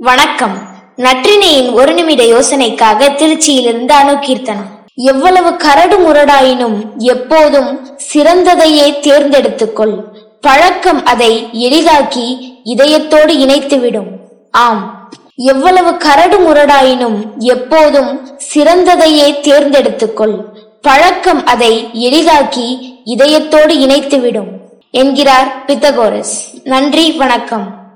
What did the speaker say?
வணக்கம். நற்றினையின் ஒரு நிமிட யோசனைக்காக திருச்சியிலிருந்து அணுகீர்த்தனம் எவ்வளவு கரடு முரடாயினும் எப்போதும் சிறந்ததையே தேர்ந்தெடுத்துக்கொள். பழக்கம் அதை எளிதாக்கி இதயத்தோடு இணைத்துவிடும். ஆம். எவ்வளவு கரடு முரடாயினும் எப்போதும் சிறந்ததையே தேர்ந்தெடுத்துக்கொள். பழக்கம் அதை எளிதாக்கி இதயத்தோடு இணைத்துவிடும். என்கிறார் பித்தகோரஸ். நன்றி வணக்கம்.